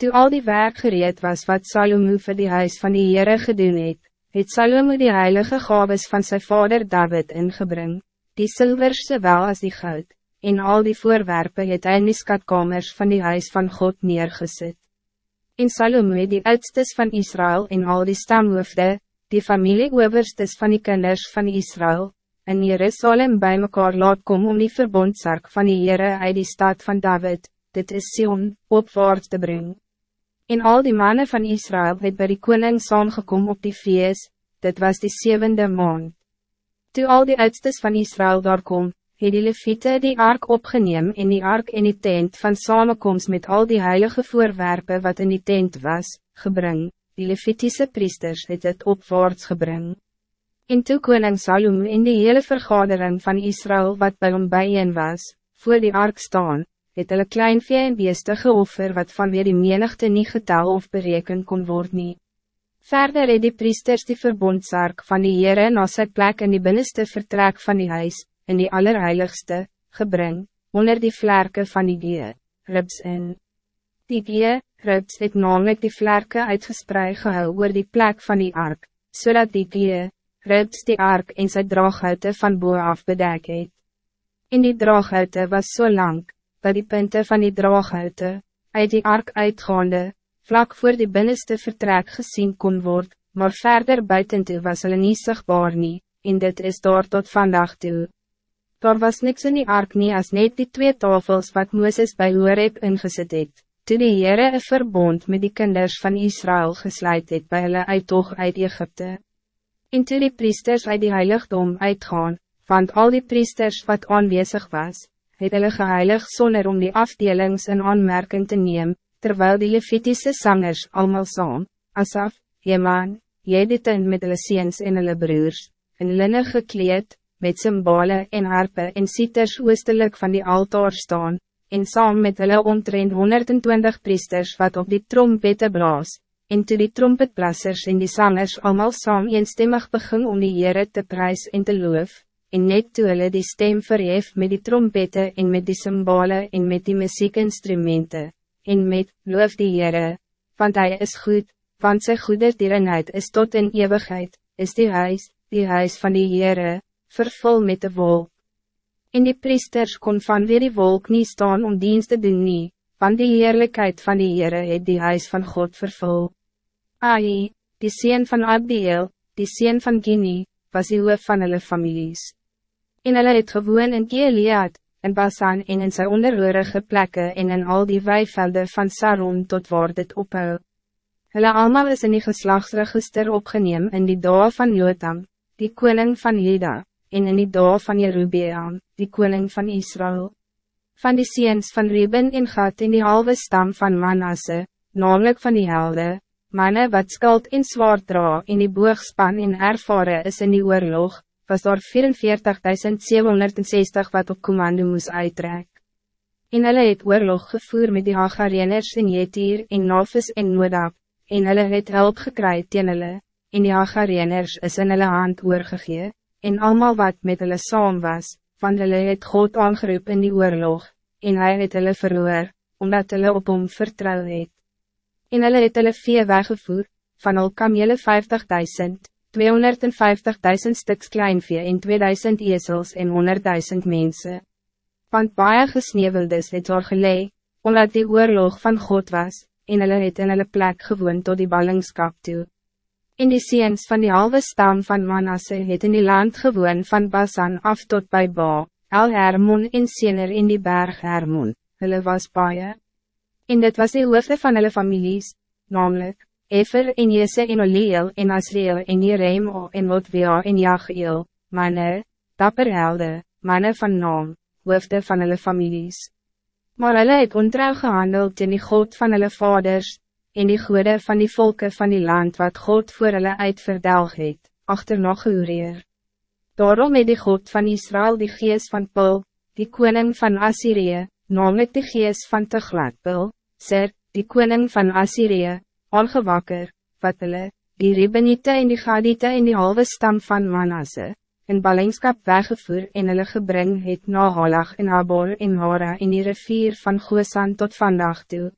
Toe al die werk gereed was wat Salomo voor die huis van die Heere gedoen het, het Salomo die heilige gaves van zijn vader David ingebring, die zilvers zowel als die goud, en al die voorwerpen het hy in die skatkamers van die huis van God neergezet. En Salomo het die oudstes van Israël en al die stamhoofde, die familieoverstes van die kinders van Israël, in Jerusalem bij mekaar laat kom om die verbondsark van die Heere uit die stad van David, dit is Sion, opwaarts te brengen. En al die mannen van Israël het bij die koning saamgekom op die feest, dit was die zevende maand. Toe al die uitstes van Israël daar kom, het die leviete die ark opgeneem in die ark in die tent van samenkomst met al die heilige voorwerpen wat in die tent was, gebring, die levitiese priesters het het opwaarts gebring. En toe koning Salom in die hele vergadering van Israël wat bij hom bijeen was, voor die ark staan, het hulle klein vee en beeste geoffer wat vanweer die menigte nie getal of bereken kon word nie. Verder het die priesters die verbondsark van die Heere na sy plek in die binnenste vertrek van die huis, in die allerheiligste, gebring, onder die vlerke van die gee, ribs in. Die gee, ribs het namelijk die vlerke uitgespreid gehou oor die plek van die ark, zodat die gee, ribs die ark en sy draaghoute van boe af bedek het. In die draaghoute was zo so lang, dat die punten van die draaghoute, uit die ark uitgaande, vlak voor die binnenste vertrek gezien kon worden, maar verder buiten toe was hulle nie sigbaar nie, en dit is daar tot vandaag toe. Daar was niks in die ark nie as net die twee tafels wat Mooses bij Horeb ingezet het, toe die Heere een verbond met die kinders van Israël gesluit het by hulle uittoog uit Egypte. En toe die priesters uit die heiligdom uitgaan, want al die priesters wat aanwezig was, het hulle geheilig sonder om die afdelings in aanmerking te neem, terwijl die Levitische zangers allemaal saam, Asaf, Jeman, Jediten met hulle seens en hulle broers, in linne gekleed, met symbole en harpe en sieters oostelijk van die altaar staan, en saam met hulle omtrent 120 priesters wat op die trompette blaas, en toe die trompetplassers en die zangers allemaal saam eenstemmig begin om die Heere te prijs en te loof, en net toe hulle die stem verhef met die trompette en met die cymbale en met die muziekinstrumenten, en met, loof die Heere, want hij is goed, want sy goede dierenheid is tot in eeuwigheid, is die huis, die huis van die Heere, vervul met de wolk. En die priesters kon van weer die wolk niet staan om dienst te doen nie, want die heerlijkheid van die Heere het die huis van God vervul. Ai, die sien van Abdiel, die sien van Gini, was die hoof van hulle families en hulle het gewoon in Gilead, in Basan en in sy onderhoorige plekke en in al die weivelde van Saron tot waar dit ophou. Hulle allemaal is in die geslagsregister opgeneem in die dag van Jotam, die koning van Juda, en in die dag van Jerubeam, die koning van Israël. Van die seens van Reben en Gad in die halve stam van Manasse, namelijk van die helde, manne wat skuld en zwaard dra in die boogspan en ervaren is in die oorlog, was daar 44.760 wat op commando moes uittrek. En hulle het oorlog gevoer met die Hagareners en Jetir en Nafis en Noodab, en hulle het hulp gekry teen hulle, en die Hagareners is in hulle hand oorgegee, en allemaal wat met hulle saam was, van hulle het God aangeroep in die oorlog, en hij het hulle verloor, omdat hulle op hom vertrouw het. En hulle het hulle vee weggevoer, van al kamele 50.000, 250.000 stuks kleinvee en 2000 ezels en 100.000 mensen. Want baie gesneveldes het daar gelee, omdat die oorlog van God was, en hulle het in hulle plek gewoon tot die ballingskap toe. In die seens van die halve stam van Manasse het in die land gewoon van Basan af tot bij Ba, El Hermon en Sener in die berg Hermon, hulle was baie. En dit was die hoofde van hulle families, namelijk, Efer en Jese en Oliel en Asriel en Jeremo en Lotvia en Jachiel, manne, dapper helde, manne van naam, hoofde van hulle families. Maar hulle het ontrouw gehandeld in die God van hulle vaders, en die goede van die volken van die land wat God voor hulle uitverdelg het, achterna geureer. Daarom het die God van Israël die gees van Pul, die koning van Assyrië, namelijk die gees van Teglatpul, Ser, die koning van Assyrië, aangewakker, wat hulle, die Rebeniete en die Gadite en die halve stam van Manasse, in ballingskap weggevoer en hulle gebring het na Halag en Abor en Hara in die rivier van Goosan tot vandaag toe.